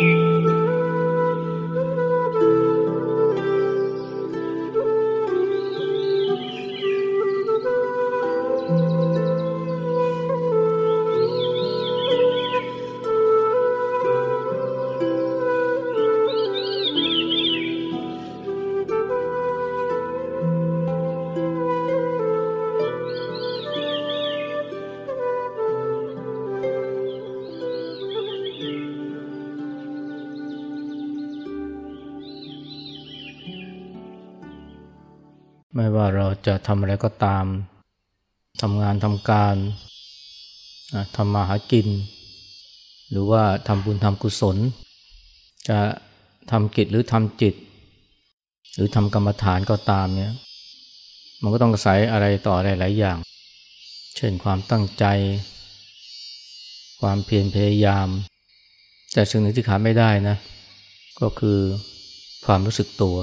ไจะทำอะไรก็ตามทำงานทำการทำมาหากิน หรือว่าทำบุญทำกุศล จะทำกิจหรือทำจิต หรือทำกรรมฐานก็ตามเนี่ยมันก็ต้องอาศัยอะไรต่ออะไรหลายอย่าง เช่นความตั้งใจ ความเพียรพยายาม แต่สิ่งหนึ่งที่ขาดไม่ได้นะ ก็คือความรู้สึกตัว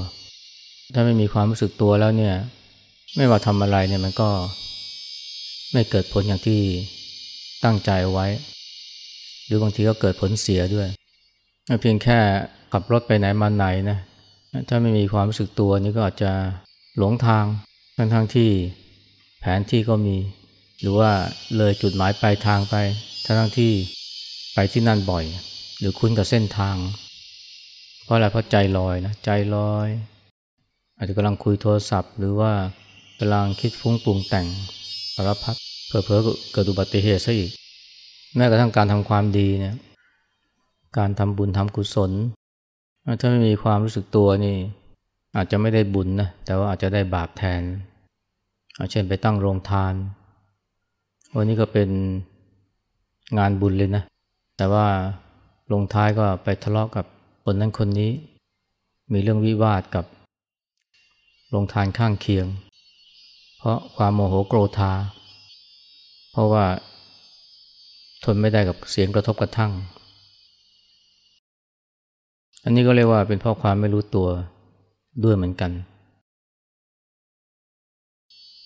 ถ้าไม่มีความรู้สึกตัวแล้วเนี่ย ไม่ว่าทำอะไรเนี่ยมันก็ไม่เกิดผลอย่างที่ตั้งใจไว้ หรือบางทีก็เกิดผลเสียด้วย เพียงแค่ขับรถไปไหนมาไหนนะถ้าไม่มีความรู้สึกตัวนี่ก็อาจจะหลงทางทั้งทั้งที่แผนที่ก็มี หรือว่าเลยจุดหมายปลายทางไปทั้งทั้งที่ไปที่นั่นบ่อย หรือคุ้นกับเส้นทาง เพราะอะไรเพราะใจลอยนะใจลอย อาจจะกำลังคุยโทรศัพท์ หรือว่า กำลังคิดฟุ้งปรุงแต่งสารพัดเผลอๆเกิดอุบัติเหตุซะอีก แม้กระทั่งการทำความดีเนี่ยการทำบุญทำกุศล ถ้าไม่มีความรู้สึกตัวนี่ อาจจะไม่ได้บุญนะแต่ว่าอาจจะได้บาปแทนเช่นไปตั้งโรงทาน วันนี้ก็เป็นงานบุญเลยนะ แต่ว่าลงท้ายก็ไปทะเลาะกับคนนั้นคนนี้ มีเรื่องวิวาทกับลงทานข้างเคียง เพราะความโมโหโกรธา เพราะว่าทนไม่ได้กับเสียงกระทบกระทั่ง อันนี้ก็เรียกว่าเป็นเพราะความไม่รู้ตัวด้วยเหมือนกัน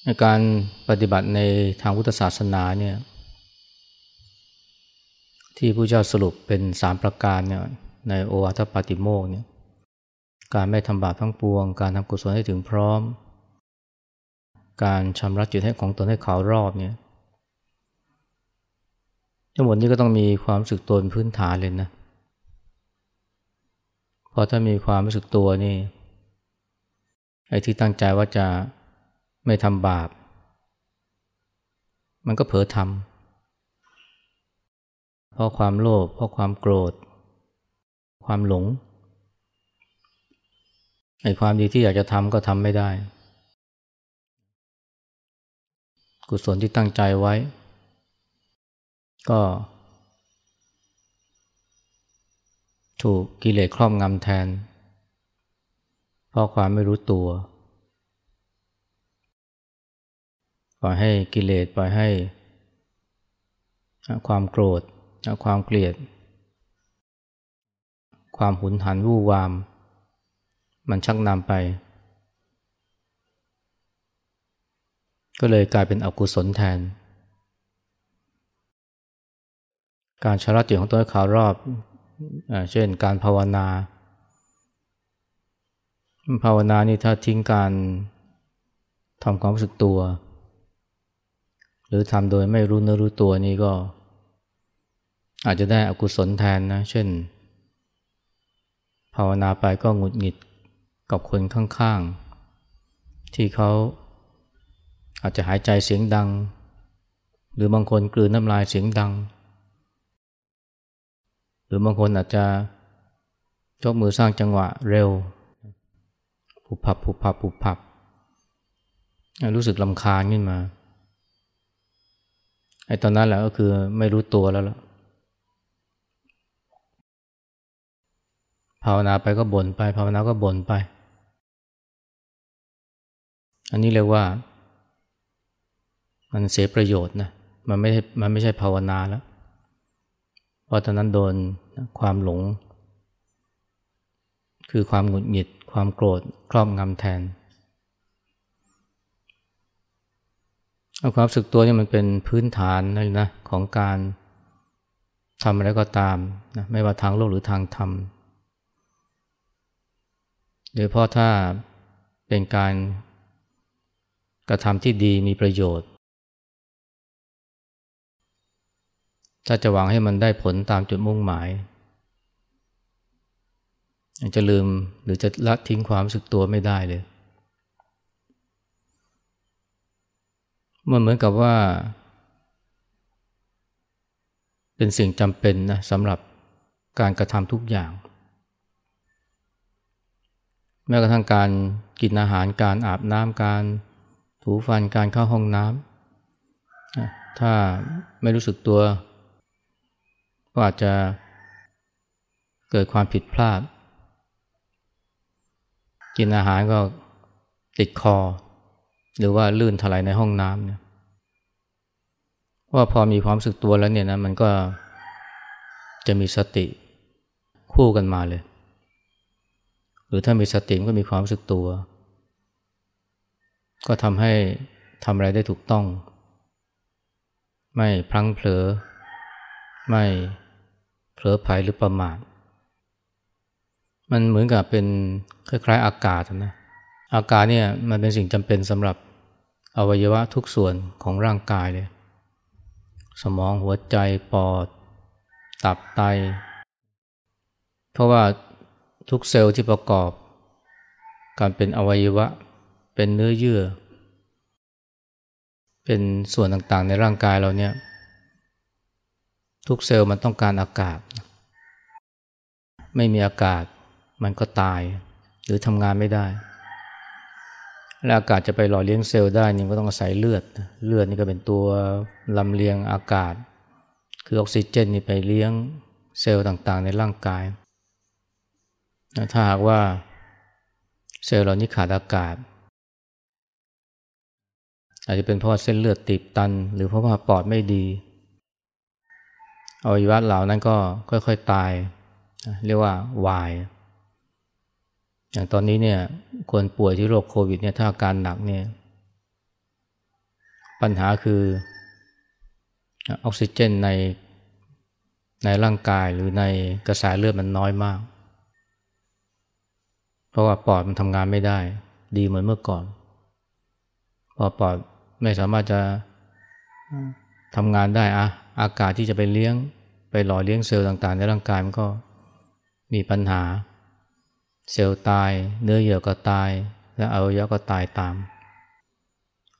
ในการปฏิบัติในทางพุทธศาสนาเนี่ยที่ผู้เจ้าสรุปเป็นสามประการเนี่ยในโอวาทปาติโมกเนี่ยการไม่ทำบาปทั้งปวง การทำกุศลให้ถึงพร้อม การชำระจิตให้ของตนให้ขาวรอบเนี่ยทั้งหมดนี้ก็ต้องมีความรู้สึกตัวเป็นพื้นฐานเลยนะ พอถ้ามีความรู้สึกตัวนี่ ไอ้ที่ตั้งใจว่าจะไม่ทำบาป มันก็เผลอทำ เพราะความโลภ เพราะความโกรธ ความหลง ไอ้ความดีที่อยากจะทำก็ทำไม่ได้ กุศลที่ตั้งใจไว้ ก็ ถูกกิเลสครอบงำแทน เพราะความไม่รู้ตัวปล่อยให้กิเลสปล่อยให้ ความโกรธความเกลียด ความหุนหันวู่วาม มันชักนำไป ก็เลยกลายเป็นอกุศลแทน การชระจิตของตัวขาวรอบเช่นการภาวนา ภาวนานี่ถ้าทิ้งการทำความรู้สึกตัว หรือทำโดยไม่รู้เนื้อรู้ตัวนี่ก็ อาจจะได้อกุศลแทนนะ เช่น ภาวนาไปก็หงุดหงิดกับคนข้างๆ ที่เขา อาจจะหายใจเสียงดัง หรือบางคนกลืนน้ำลายเสียงดัง หรือบางคนอาจจะยกมือสร้างจังหวะเร็วผูพับผูพับผูพับรู้สึกลำคาญขึ้นมาไอ้ตอนนั้นแหละก็คือไม่รู้ตัวแล้วล่ะภาวนาไปก็บ่นไป ภาวนาก็บ่นไป อันนี้เรียกว่า มันเสียประโยชน์นะมันไม่มันไม่ใช่ภาวนาแล้ว เพราะตอนนั้นโดนความหลง คือความหงุดหงิด ความโกรธครอบงำแทนเอาความสึกตัวนี่มันเป็นพื้นฐานเลยนะของการทำอะไรก็ตามนะไม่ว่าทางโลกหรือทางธรรมโดยเพราะถ้าเป็นการกระทำที่ดีมีประโยชน์ ถ้าจะหวังให้มันได้ผลตามจุดมุ่งหมาย จะลืมหรือจะละทิ้งความรู้สึกตัวไม่ได้เลยมันเหมือนกับว่า เป็นสิ่งจำเป็นนะสำหรับการกระทำทุกอย่าง แม้กระทั่งการกินอาหารการอาบน้ำการถูฟันการเข้าห้องน้ำถ้าไม่รู้สึกตัว ก็อาจจะเกิดความผิดพลาด กินอาหารก็ติดคอ หรือว่าลื่นถลายในห้องน้ำเนี่ยว่าพอมีความสึกตัวแล้วเนี่ยนะมันก็จะมีสติคู่กันมาเลย หรือถ้ามีสติก็มีความสึกตัว ก็ทำให้ทำอะไรได้ถูกต้อง ไม่พลั้งเผลอ ไม่ ผลอไผหรือประมาทมันเหมือนกับเป็นคล้ายๆ อากาศนะอากาศเนี่ยมันเป็นสิ่งจำเป็นสำหรับอวัยวะทุกส่วนของร่างกายเลย สมองหัวใจปอด ตับไต เพราะว่าทุกเซลล์ที่ประกอบ การเป็นอวัยวะ เป็นเนื้อเยื่อ เป็นส่วนต่างๆในร่างกายเราเนี่ย ทุกเซลล์มันต้องการอากาศ ไม่มีอากาศมันก็ตายหรือทำงานไม่ได้ และอากาศจะไปหล่อเลี้ยงเซลล์ได้นี่ก็ต้องอาศัยเลือด เลือดนี่ก็เป็นตัวลำเลียงอากาศ คือออกซิเจนนี่ไปเลี้ยงเซลล์ต่างๆ ในร่างกาย ถ้าหากว่าเซลล์เรานี้ขาดอากาศ อาจจะเป็นเพราะเส้นเลือดตีบตัน หรือเพราะว่าปอดไม่ดี อวัยวะเหล่านั้นก็ค่อยๆตาย เรียกว่าวาย อย่างตอนนี้เนี่ยคนป่วยที่โรคโควิดเนี่ยถ้าอาการหนักเนี่ยปัญหาคือออกซิเจนในในร่างกายหรือในกระแสเลือดมันน้อยมาก เพราะว่าปอดมันทำงานไม่ได้ ดีเหมือนเมื่อก่อน พอปอดไม่สามารถจะทำงานได้อะ อากาศที่จะไปเลี้ยง ไปหล่อเลี้ยงเซลล์ต่างๆ ในร่างกายมันก็มีปัญหา เซลล์ตาย เนื้อเยื่อก็ตาย และอวัยวะก็ตายตาม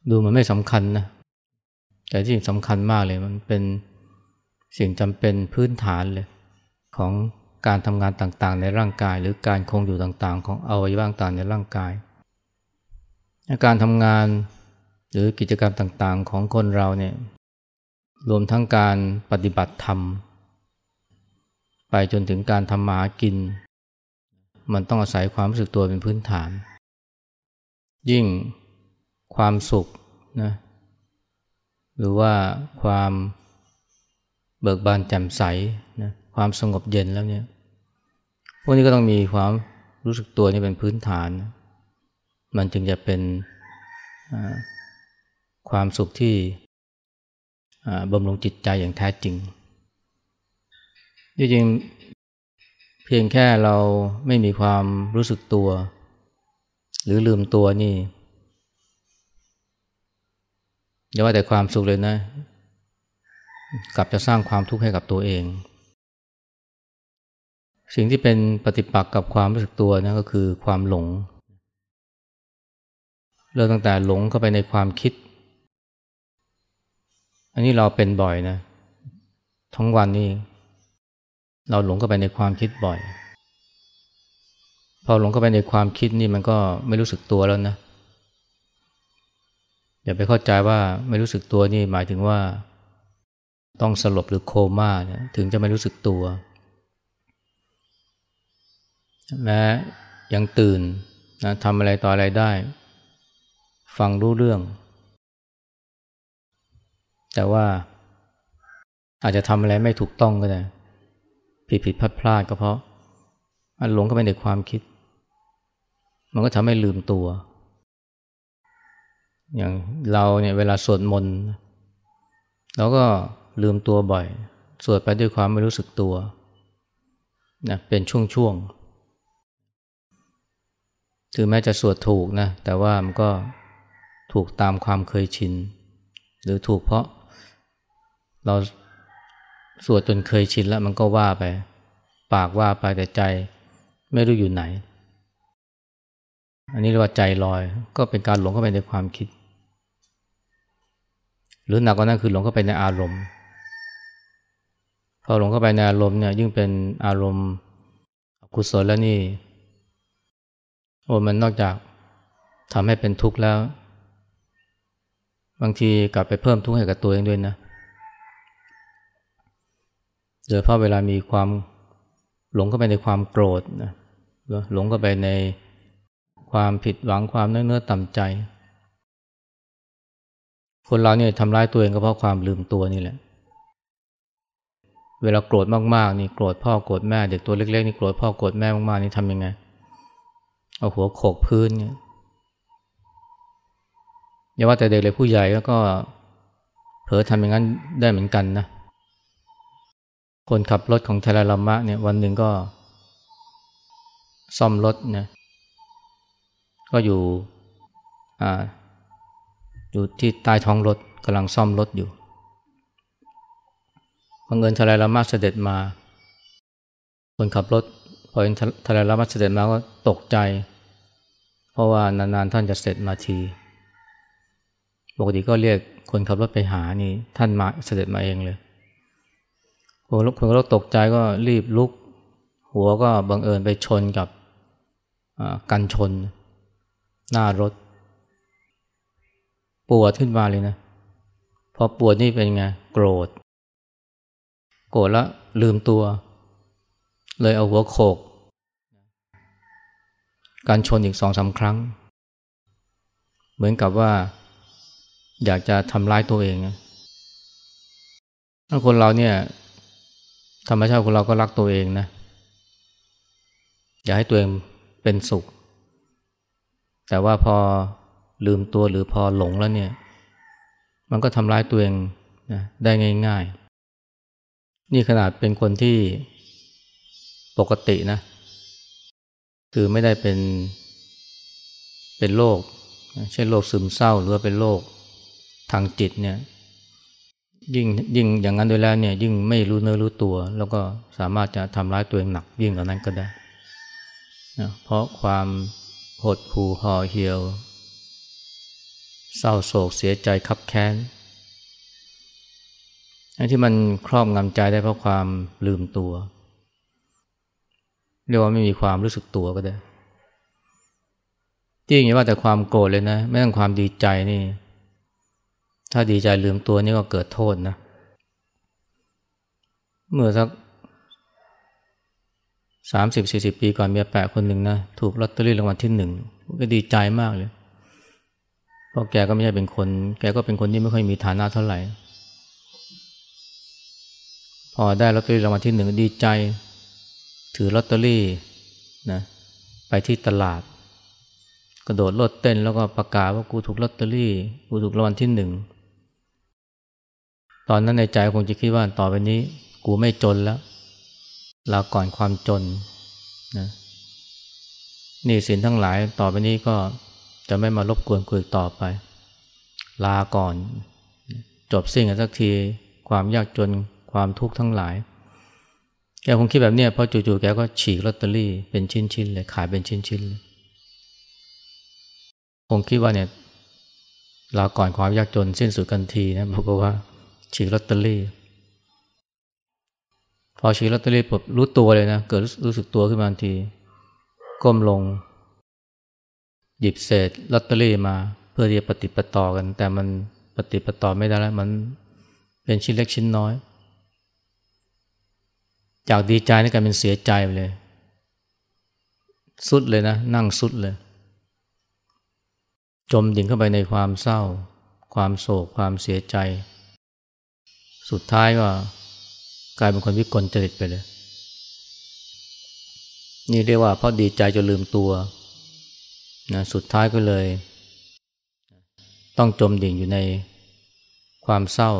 ดูมันไม่สำคัญนะแต่ที่สำคัญมากเลยมันเป็นสิ่งจำเป็นพื้นฐานเลย ของการทำงานต่างๆ ในร่างกาย หรือการคงอยู่ต่างๆ ของอวัยวะต่างๆในร่างกายการทำงานหรือกิจกรรมต่างๆ ของคนเราเนี่ย รวมทั้งการปฏิบัติธรรม ไปจนถึงการทำมาหากิน มันต้องอาศัยความรู้สึกตัวเป็นพื้นฐาน ยิ่งความสุขนะหรือว่าความเบิกบานแจ่มใสนะความสงบเย็นแล้วเนี่ยพวกนี้ก็ต้องมีความรู้สึกตัวนี่เป็นพื้นฐาน มันจึงจะเป็นความสุขที่ บำรุงจิตใจอย่างแท้จริงจริงเพียงแค่เราไม่มีความรู้สึกตัว หรือลืมตัวนี่อย่าว่าแต่ความสุขเลยนะ กลับจะสร้างความทุกข์ให้กับตัวเอง สิ่งที่เป็นปฏิปักษ์กับความรู้สึกตัวนะก็คือความหลง เริ่มตั้งแต่หลงเข้าไปในความคิด อันนี้เราเป็นบ่อยนะ ทั้งวันนี้ เราหลงเข้าไปในความคิดบ่อย พอหลงเข้าไปในความคิดนี่มันก็ไม่รู้สึกตัวแล้วนะ อย่าไปเข้าใจว่าไม่รู้สึกตัวนี่หมายถึงว่า ต้องสลบหรือโคม่าเนี่ยถึงจะไม่รู้สึกตัว แม้ยังตื่นนะทำอะไรต่ออะไรได้ ฟังรู้เรื่อง แต่ว่าอาจจะทำอะไรไม่ถูกต้องก็ได้ ผิดผิดพลาดพลาดก็เพราะมันหลงเข้าไปในความคิด มันก็ทำให้ลืมตัว อย่างเราเนี่ยเวลาสวดมนต์เราก็ลืมตัวบ่อย สวดไปด้วยความไม่รู้สึกตัวนะเป็นช่วงๆ ถึงแม้จะสวดถูกนะ แต่ว่ามันก็ถูกตามความเคยชิน หรือถูกเพราะ เราสวดจนเคยชินแล้วมันก็ว่าไป ปากว่าไปแต่ใจไม่รู้อยู่ไหน อันนี้เรียกว่าใจลอยก็เป็นการหลงเข้าไปในความคิด หรือหนักกว่านั้นคือหลงเข้าไปในอารมณ์ พอหลงเข้าไปในอารมณ์เนี่ยยิ่งเป็นอารมณ์กุศลแล้วนี่โอ้มันนอกจากทำให้เป็นทุกข์แล้ว บางทีกลับไปเพิ่มทุกข์ให้กับตัวเองด้วยนะ โดยเพราะเวลามีความหลงเข้าไปในความโกรธนะหลงเข้าไปในความผิดหวังความเนื้อเนื้อต่ำใจ คนเราเนี่ยทำร้ายตัวเองก็เพราะความลืมตัวนี่แหละ เวลาโกรธมากๆนี่โกรธพ่อโกรธแม่เด็กตัวเล็กๆนี่โกรธพ่อโกรธแม่มากๆนี่ทำยังไงเอาหัวโขกพื้นเนี่ยอย่าว่าแต่เด็กเลยผู้ใหญ่ก็เผลอทำอย่างนั้นได้เหมือนกันนะ คนขับรถของเทเลรามะเนี่ยวันหนึ่งก็ ซ่อมรถนะก็อยู่อ่าอยู่ที่ใต้ท้องรถกำลังซ่อมรถอยู่บังเอิญทเลรามะเสด็จมา คนขับรถพอเห็นทเลรามะเสด็จมาก็ตกใจ เพราะว่านานๆท่านจะเสร็จมาทีปกติก็เรียกคนขับรถไปหานี่ท่านมาเสด็จมาเองเลย คนคนก็ตกใจก็รีบลุก หัวก็บังเอิญไปชนกับกันชน หน้ารถ ปวดขึ้นมาเลยนะ พอปวดนี่เป็นไง โกรธ โกรธแล้วลืมตัว เลยเอาหัวโขก การชนอีกสองสาครั้ง เหมือนกับว่า อยากจะทำร้ายตัวเองถ้าคนเราเนี่ย ธรรมชาติของเราก็รักตัวเองนะ อยากให้ตัวเองเป็นสุข แต่ว่าพอลืมตัวหรือพอหลงแล้วเนี่ย มันก็ทำร้ายตัวเองนะได้ง่ายๆ นี่ขนาดเป็นคนที่ปกตินะ คือไม่ได้เป็นเป็นโรคเช่นโรคซึมเศร้าหรือว่าเป็นโรคทางจิตเนี่ย ยิ่งยิ่งอย่างนั้นด้วยแล้วเนี่ยยิ่งไม่รู้เนื้อรู้ตัว แล้วก็สามารถจะทำร้ายตัวเองหนักยิ่งกว่านั้นก็ได้นะเพราะความหดหู่ห่อเหี่ยว เศร้าโศกเสียใจคับแค้นอันที่มันครอบงำใจได้เพราะความลืมตัว เรียกว่าไม่มีความรู้สึกตัวก็ได้ที่อย่างนี้ว่าแต่ความโกรธเลยนะ ไม่ต้องความดีใจนี่ ถ้าดีใจลืมตัวนี่ก็เกิดโทษนะ เมื่อสักสามสิบสี่สิบปีก่อนเมียแปะคนหนึ่งนะ ถูกลอตเตอรี่รางวัลที่หนึ่งก็ดีใจมากเลย เพราะแกก็ไม่ใช่เป็นคน แกก็เป็นคนที่ไม่ค่อยมีฐานะเท่าไหร่ พอได้ลอตเตอรี่รางวัลที่หนึ่งดีใจ ถือลอตเตอรี่นะไปที่ตลาด กระโดดโลดเต้นแล้วก็ประกาศว่ากูถูกลอตเตอรี่ กูถูกรางวัลที่หนึ่ง ตอนนั้นในใจคงจะคิดว่าต่อไปนี้ กูไม่จนแล้วลาก่อนความจนนะนี่สินทั้งหลายต่อไปนี้ก็จะไม่มารบกวนกูอีกต่อไป ลาก่อน จบสิ้นกันสักที ความยากจนความทุกข์ทั้งหลาย แกคงคิดแบบนี้เพราะจู่ๆแกก็ฉีกลอตเตอรี่เป็นชิ้นๆเลยขายเป็นชิ้นๆเลยคงคิดว่าเนี่ยลาก่อนความยากจนสิ้นสุดกันทีนะบอกว่า ฉีกลอตเตอรี่ พอฉีกลอตเตอรี่ปุ๊บรู้ตัวเลยนะ เกิดรู้สึกตัวขึ้นมาทันที ก้มลง หยิบเศษลอตเตอรี่มา เพื่อที่จะปฏิปต่อกัน แต่มันปฏิปต่อไม่ได้แล้ว มันเป็นชิ้นเล็กชิ้นน้อย จากดีใจนี่กลายเป็นเสียใจเลย สุดเลยนะ นั่งสุดเลย จมดิ่งเข้าไปในความเศร้า ความโศกความเสียใจ สุดท้ายก็กลายเป็นคนวิกลจริตไปเลย นี่เรียกว่าเพราะดีใจจนลืมตัวนะสุดท้ายก็เลย ต้องจมดิ่งอยู่ในความเศร้า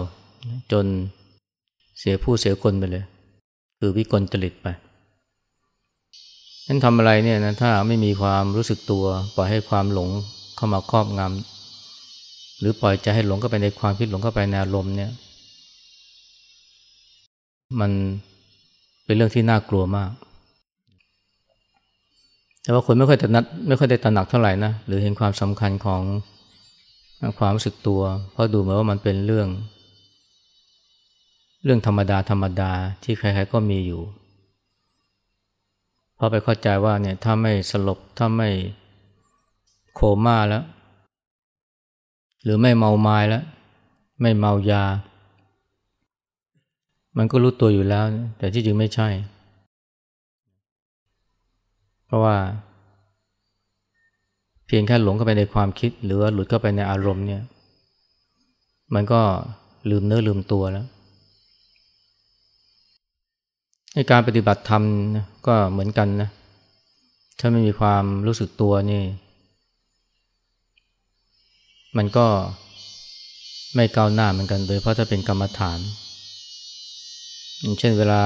จนเสียผู้เสียคนไปเลย คือวิกลจริตไปนั้นทำอะไรเนี่ยนะถ้าไม่มีความรู้สึกตัว ปล่อยให้ความหลงเข้ามาครอบงำหรือปล่อยใจให้หลงเข้าไปในความคิดหลงเข้าไปในอารมณ์เนี่ย มันเป็นเรื่องที่น่ากลัวมาก แต่ว่าคนไม่ค่อยตระหนักไม่ค่อยได้ตระหนักเท่าไหร่นะหรือเห็นความสำคัญของความรู้สึกตัว เพราะดูเหมือนว่ามันเป็นเรื่อง เรื่องธรรมดาธรรมดาที่ใครๆก็มีอยู่พราะไปเข้าใจว่าเนี่ยถ้าไม่สลบถ้าไม่โคม่าแล้ว หรือไม่เมาไม้แล้ว ไม่เมายา มันก็รู้ตัวอยู่แล้ว แต่ที่จริงไม่ใช่ เพราะว่า เพียงแค่หลงเข้าไปในความคิด หรือว่าหลุดเข้าไปในอารมณ์เนี่ย มันก็ลืมเนื้อลืมตัวแล้วในการปฏิบัติธรรมก็เหมือนกันนะ ถ้าไม่มีความรู้สึกตัวนี่ มันก็ไม่ก้าวหน้าเหมือนกัน โดยเพราะถ้าเป็นกรรมฐาน เช่นเวลา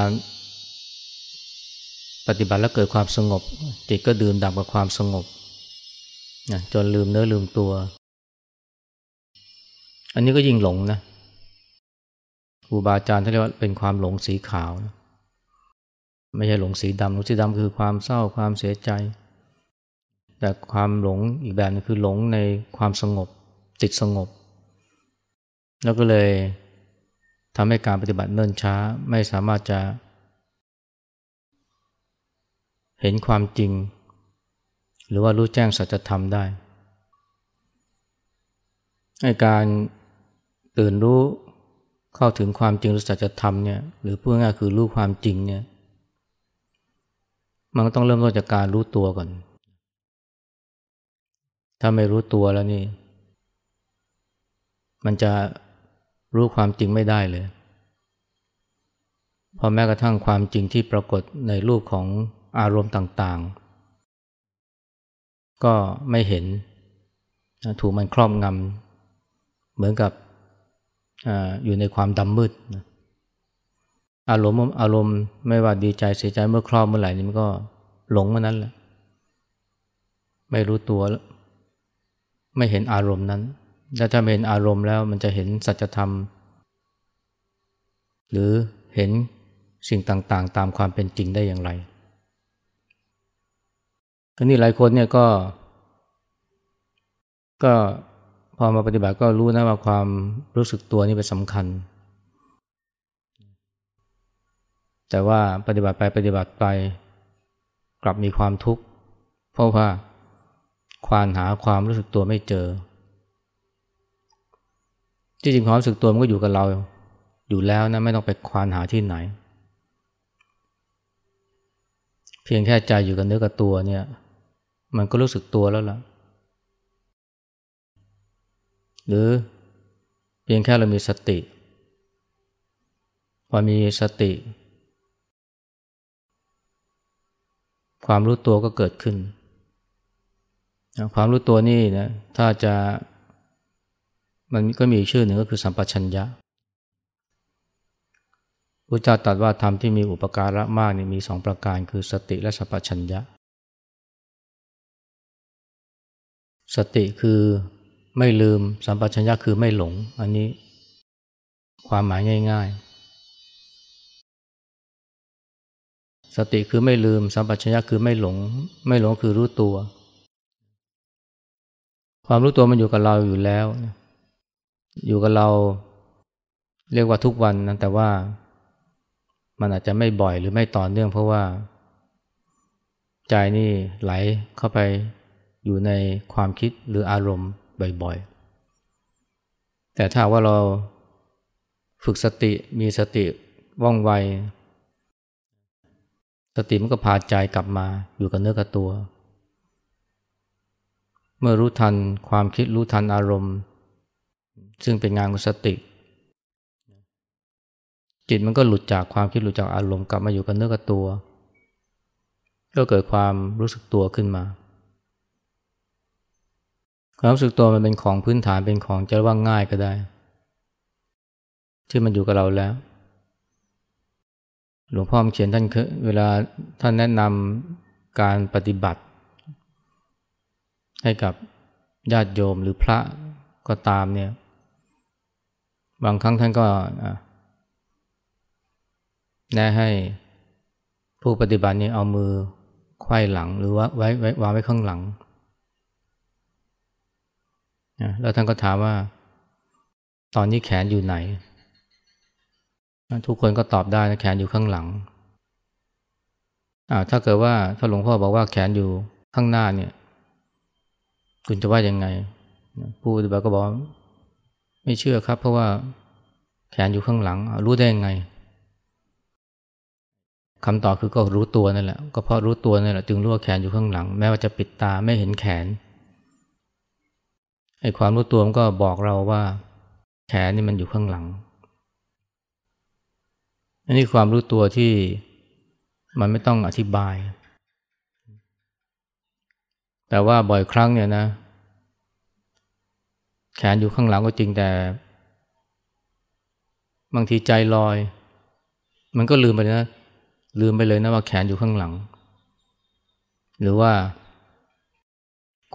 ปฏิบัติแล้วเกิดความสงบ จิตก็ดื่มด่ำกับความสงบนะจนลืมเนื้อลืมตัว อันนี้ก็ยิ่งหลงนะครูบาอาจารย์ท่านเรียกว่าเป็นความหลงสีขาวนะไม่ใช่หลงสีดำหลงสีดำคือความเศร้าความเสียใจ แต่ความหลงอีกแบบนึงคือหลงในความสงบติดสงบ แล้วก็เลย ทำให้การปฏิบัติเนิ่นช้าไม่สามารถจะ เห็นความจริง หรือว่ารู้แจ้งสัจธรรมได้ให้การตื่นรู้เข้าถึงความจริงหรือสัจธรรมเนี่ยหรือพูดง่ายคือรู้ความจริงเนี่ยมันต้องเริ่มต้นจากการรู้ตัวก่อน ถ้าไม่รู้ตัวแล้วนี่ มันจะ รู้ความจริงไม่ได้เลย พอแม้กระทั่งความจริงที่ปรากฏในรูปของอารมณ์ต่างๆ ก็ไม่เห็นถูกมันครอบงำเหมือนกับออยู่ในความดำมืด อารมณ์อารมณ์ไม่ว่าดีใจเสียใจเมื่อครอบเมื่อไหร่นี่มันก็หลงเมื่อนั้นแหละไม่รู้ตัว ไม่เห็นอารมณ์นั้น และถ้าเห็นอารมณ์แล้วมันจะเห็นสัจธรรม หรือเห็นสิ่งต่างๆ ตามความเป็นจริงได้อย่างไรก็นี่หลายคนเนี่ยก็ ก็พอมาปฏิบัติก็รู้นะว่าความรู้สึกตัวนี่เป็นสำคัญ แต่ว่าปฏิบัติไปปฏิบัติไปกลับมีความทุกข์ เพราะว่าควานหาความรู้สึกตัวไม่เจอ ที่จริงความรู้สึกตัวมันก็อยู่กับเรา อยู่แล้วนะไม่ต้องไปควานหาที่ไหน เพียงแค่ใจอยู่กับเนื้อกับตัวเนี่ย มันก็รู้สึกตัวแล้วล่ะ หรือเพียงแค่เรามีสติพอมีสติ ความรู้ตัวก็เกิดขึ้น ความรู้ตัวนี่นะถ้าจะ มันก็มีชื่อหนึ่งก็คือสัมปชัญญะพระเจ้าตรัสว่าธรรมที่มีอุปการะมากนี่มีสองประการคือสติและสัมปชัญญะ สติคือไม่ลืมสัมปชัญญะคือไม่หลง อันนี้ความหมายง่าย ๆ สติคือไม่ลืมสัมปชัญญะคือไม่หลง ไม่หลงคือรู้ตัว ความรู้ตัวมันอยู่กับเราอยู่แล้ว อยู่กับเราเรียกว่าทุกวันนะแต่ว่ามันอาจจะไม่บ่อยหรือไม่ต่อเนื่อง เพราะว่า ใจนี่ไหลเข้าไปอยู่ในความคิดหรืออารมณ์บ่อยๆ แต่ถ้าว่าเราฝึกสติมีสติว่องไว สติมันก็พาใจกลับมาอยู่กับเนื้อกับตัว เมื่อรู้ทันความคิดรู้ทันอารมณ์ ซึ่งเป็นงานของสติ จิตมันก็หลุดจากความคิดหลุดจากอารมณ์กลับมาอยู่กับเนื้อกับตัว ก็เกิดความรู้สึกตัวขึ้นมา ความรู้สึกตัวมันเป็นของพื้นฐานเป็นของจะว่าง่ายก็ได้ ที่มันอยู่กับเราแล้ว หลวงพ่อเขียนท่านเวลาท่านแนะนำการปฏิบัติ ให้กับญาติโยมหรือพระก็ตามเนี่ย บางครั้งท่านก็แนะให้ผู้ปฏิบัตินี่เอามือไขว้หลังหรือว่าไว้ไว้วางไว้ข้างหลังแล้วท่านก็ถามว่า ตอนนี้แขนอยู่ไหน ทุกคนก็ตอบได้นะแขนอยู่ข้างหลังถ้าเกิดว่าถ้าหลวงพ่อบอกว่าแขนอยู่ข้างหน้าเนี่ย คุณจะว่ายังไง ผู้ปฏิบัติก็บอก ไม่เชื่อครับ เพราะว่าแขนอยู่ข้างหลัง รู้ได้ยังไงคำตอบคือก็รู้ตัวนั่นแหละก็เพราะรู้ตัวนั่นแหละจึงรู้ว่าแขนอยู่ข้างหลัง แม้ว่าจะปิดตาไม่เห็นแขนไอ้ความรู้ตัวมันก็บอกเราว่า แขนนี่มันอยู่ข้างหลังอันนี้ความรู้ตัวที่มันไม่ต้องอธิบาย แต่ว่าบ่อยครั้งเนี่ยนะ แขนอยู่ข้างหลังก็จริงแต่ บางทีใจลอย มันก็ลืมไปนะ ลืมไปเลยนะว่าแขนอยู่ข้างหลัง หรือว่า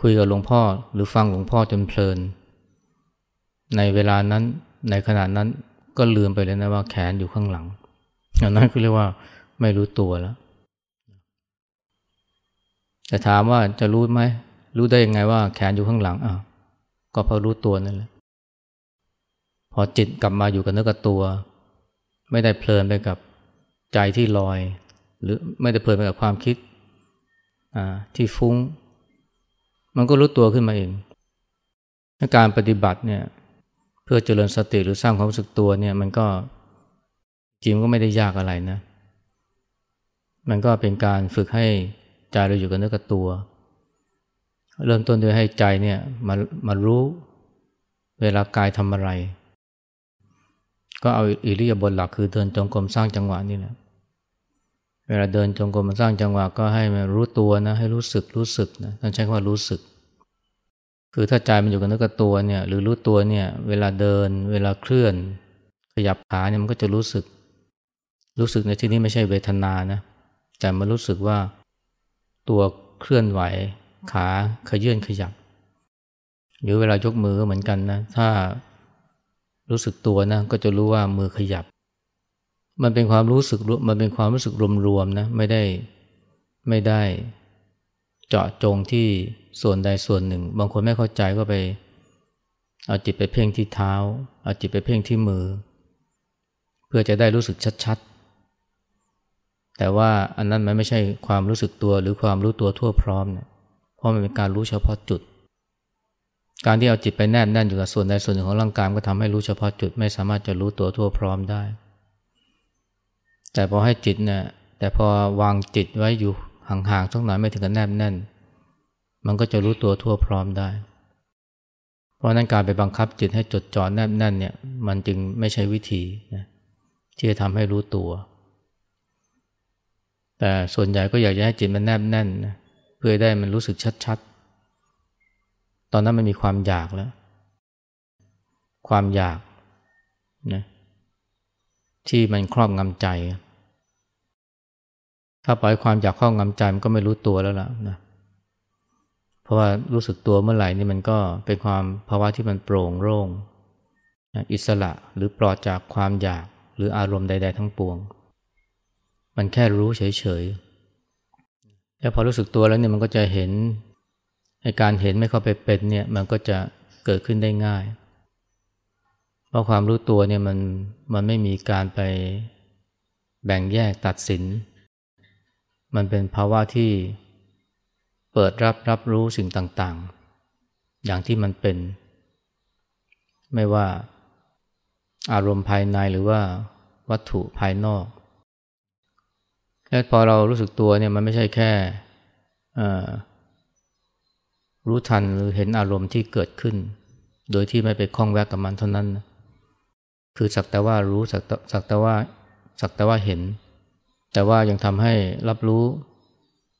คุยกับหลวงพ่อหรือฟังหลวงพ่อจนเพลิน ในเวลานั้นในขณะนั้นก็ลืมไปเลยนะว่าแขนอยู่ข้างหลังอันนั้นคือเรียกว่าไม่รู้ตัวแล้วแต่ถามว่าจะรู้ไหมรู้ได้ยังไงว่าแขนอยู่ข้างหลังอะ ก็เพราะรู้ตัวนั่นแหละ พอจิตกลับมาอยู่กับเนื้อกับตัว ไม่ได้เพลินไปกับใจที่ลอย หรือไม่ได้เพลินไปกับความคิดที่ฟุ้ง มันก็รู้ตัวขึ้นมาเองการปฏิบัติเนี่ยเพื่อเจริญสติหรือสร้างความรู้สึกตัวเนี่ยมันก็จริงก็ไม่ได้ยากอะไรนะ มันก็เป็นการฝึกให้ใจเราอยู่กับเนื้อกับตัว เริ่มต้นด้วยให้ใจเนี่ยมามารู้เวลากายทำอะไร ก็เอาอิริยาบถหลักคือเดินจงกรมสร้างจังหวะนี่แหละเวลาเดินจงกรมมาสร้างจังหวะก็ให้มันรู้ตัวนะให้รู้สึกรู้สึกนะท่านใช้คำว่ารู้สึก คือถ้าใจมันอยู่กับเนื้อกับตัวเนี่ยหรือรู้ตัวเนี่ยเวลาเดิน เวลาเคลื่อน ขยับขาเนี่ยมันก็จะรู้สึก รู้สึกในที่นี้ไม่ใช่เวทนานะแต่มันรู้สึกว่าตัวเคลื่อนไหว ขาขยื่นขยับ หรือเวลายกมือเหมือนกันนะ ถ้ารู้สึกตัวนะก็จะรู้ว่ามือขยับ มันเป็นความรู้สึกมันเป็นความรู้สึกรวมๆนะไม่ได้ไม่ได้เจาะจงที่ส่วนใดส่วนหนึ่ง บางคนไม่เข้าใจก็ไป เอาจิตไปเพ่งที่เท้า เอาจิตไปเพ่งที่มือ เพื่อจะได้รู้สึกชัดๆ แต่ว่าอันนั้นมันไม่ใช่ความรู้สึกตัวหรือความรู้ตัวทั่วพร้อมเนี่ย เพราะมันเป็นการรู้เฉพาะจุด การที่เอาจิตไปแนบแน่นอยู่กับส่วนใดส่วนหนึ่งของร่างกายก็ทำให้รู้เฉพาะจุด ไม่สามารถจะรู้ตัวทั่วพร้อมได้ แต่พอให้จิตเนี่ยแต่พอวางจิตไว้อยู่ห่างๆสักหน่อยไม่ถึงกับแนบแน่น มันก็จะรู้ตัวทั่วพร้อมได้ เพราะนั้นการไปบังคับจิตให้จดจ่อแนบแน่นเนี่ยมันจึงไม่ใช่วิธีนะที่จะทำให้รู้ตัว แต่ส่วนใหญ่ก็อยากจะให้จิตมันแนบแน่นนะ เพื่อได้มันรู้สึกชัดๆ ตอนนั้นมันมีความอยากแล้ว ความอยากนะที่มันครอบงำใจ ถ้าปล่อยความอยากครอบงำใจมันก็ไม่รู้ตัวแล้วล่ะนะเพราะว่ารู้สึกตัวเมื่อไหร่นี่มันก็เป็นความภาวะที่มันโปร่งโล่งอิสระหรือปลอดจากความอยากหรืออารมณ์ใด ๆ ทั้งปวง มันแค่รู้เฉยๆ แล้วพอรู้สึกตัวแล้วเนี่ยมันก็จะเห็นในการเห็นไม่เข้าไปเป็นเนี่ยมันก็จะเกิดขึ้นได้ง่าย เพราะความรู้ตัวเนี่ยมันมันไม่มีการไปแบ่งแยกตัดสิน มันเป็นภาวะที่เปิดรับรับรู้สิ่งต่างๆ อย่างที่มันเป็น ไม่ว่าอารมณ์ภายในหรือว่าวัตถุภายนอก และพอเรารู้สึกตัวเนี่ยมันไม่ใช่แค่รู้ทันหรือเห็นอารมณ์ที่เกิดขึ้น โดยที่ไม่ไปคล้องแวกกับมันเท่านั้นนะคือสักแต่ว่ารู้สักสักแต่ว่าสักแต่ว่าเห็น แต่ว่ายังทำให้รับรู้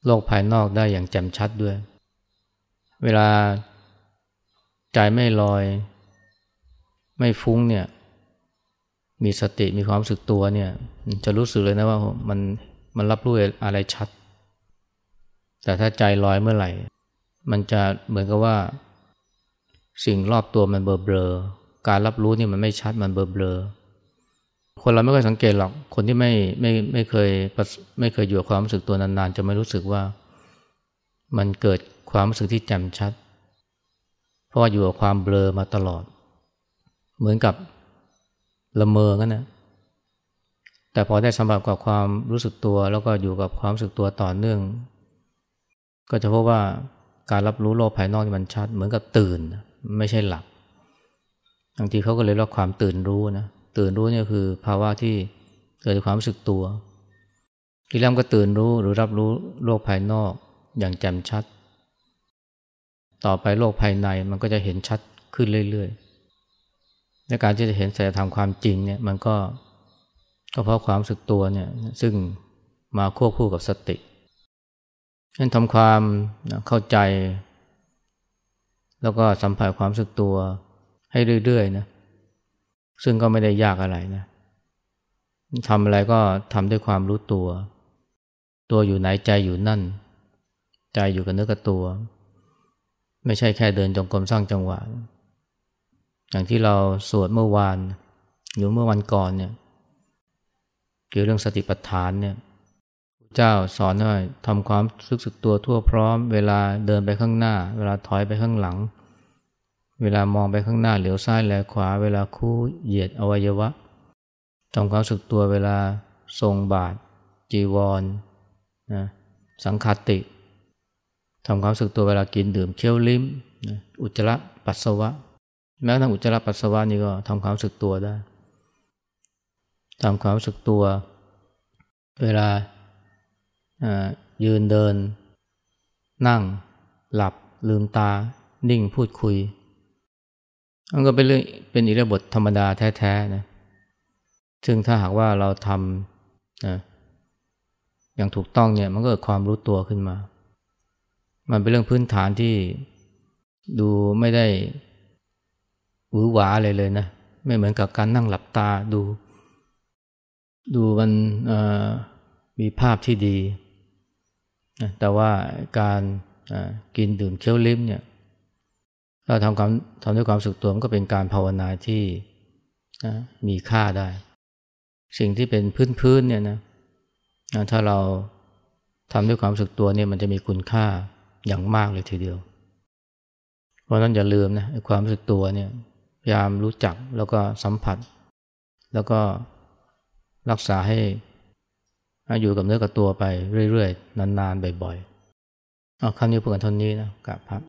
โลกภายนอกได้อย่างแจ่มชัดด้วย เวลาใจไม่ลอย ไม่ฟุ้งเนี่ย มีสติมีความรู้สึกตัวเนี่ย จะรู้สึกเลยนะว่ามัน มันรับรู้อะไรชัด แต่ถ้าใจลอยเมื่อไหร่ มันจะเหมือนกับว่า สิ่งรอบตัวมันเบลอเบลอการรับรู้นี่มันไม่ชัดมันเบลอเบลอคนเราไม่เคยสังเกตหรอก คนที่ไม่ไม่ไม่เคยไม่เคยอยู่กับความรู้สึกตัวนานๆ จะไม่รู้สึกว่ามันเกิดความรู้สึกที่แจ่มชัด เพราะว่าอยู่กับความเบลอมาตลอด เหมือนกับละเมอกันนะ แต่พอได้สัมผัสกับความรู้สึกตัว แล้วก็อยู่กับความรู้สึกตัวต่อเนื่อง ก็จะพบว่าการรับรู้โลกภายนอกมันชัด เหมือนกับตื่น ไม่ใช่หลับบางทีเขาก็เลยเรียกความตื่นรู้นะตื่นรู้เนี่ยคือภาวะที่เกิดจากความรู้สึกตัวที่แรกก็ตื่นรู้หรือรับรู้โลกภายนอกอย่างแจ่มชัด ต่อไปโลกภายในมันก็จะเห็นชัดขึ้นเรื่อยๆในการที่จะเห็นสัจธรรมความจริงเนี่ยมันก็ ก็เพราะความรู้สึกตัวเนี่ยซึ่งมาควบคู่กับสติฉะนั้นทำความเข้าใจ แล้วก็สัมผัสความรู้สึกตัวให้เรื่อยๆนะซึ่งก็ไม่ได้ยากอะไรนะทำอะไรก็ทำด้วยความรู้ตัว ตัวอยู่ไหนใจอยู่นั่น ใจอยู่กับเนื้อกับตัว ไม่ใช่แค่เดินจงกรมสร้างจังหวะ อย่างที่เราสวดเมื่อวานหรือเมื่อวันก่อนเนี่ย เกี่ยวเรื่องสติปัฏฐานเนี่ยเจ้าสอนให้ทำความรู้สึกตัวทั่วพร้อม เวลาเดินไปข้างหน้า เวลาถอยไปข้างหลัง เวลามองไปข้างหน้าเหลียวซ้ายแลขวา เวลาคู่เหยียดอวัยวะทำความสึกตัวเวลาทรงบาท จีวรนะสังคติทำความสึกตัวเวลากินดื่มเคี้ยวลิ้มนะอุจจาระปัสสาวะ แม้กระทั่งอุจจาระปัสสาวะนี่ก็ทำความสึกตัวได้ ทำความรู้สึกตัว เวลายืนเดิน นั่ง หลับ ลืมตา นิ่งพูดคุยมันก็เป็นเรื่องเป็นอิริยบถธรรมดาแท้ๆนะซึ่งถ้าหากว่าเราทำนะอย่างถูกต้องเนี่ยมันก็เกิดความรู้ตัวขึ้นมา มันเป็นเรื่องพื้นฐานที่ดูไม่ได้หวือหวาเลยเลยนะ ไม่เหมือนกับการนั่งหลับตาดู ดูมันมีภาพที่ดี แต่ว่าการกินดื่มเคี้ยวลิ้มเนี่ยเราทำความทำด้วยความสึกตัวมันก็เป็นการภาวนาที่มีค่าได้ สิ่งที่เป็นพื้นๆเนี่ยนะถ้าเราทำด้วยความสึกตัวเนี่ยมันจะมีคุณค่าอย่างมากเลยทีเดียว เพราะนั้นอย่าลืมนะความสึกตัวเนี่ยพยายามรู้จักแล้วก็สัมผัส แล้วก็ รักษาให้อยู่กับเนื้อกับตัวไปเรื่อยๆ นานๆ บ่อยๆเอาคำนี้เพื่อนเท่านี้นะกับพระ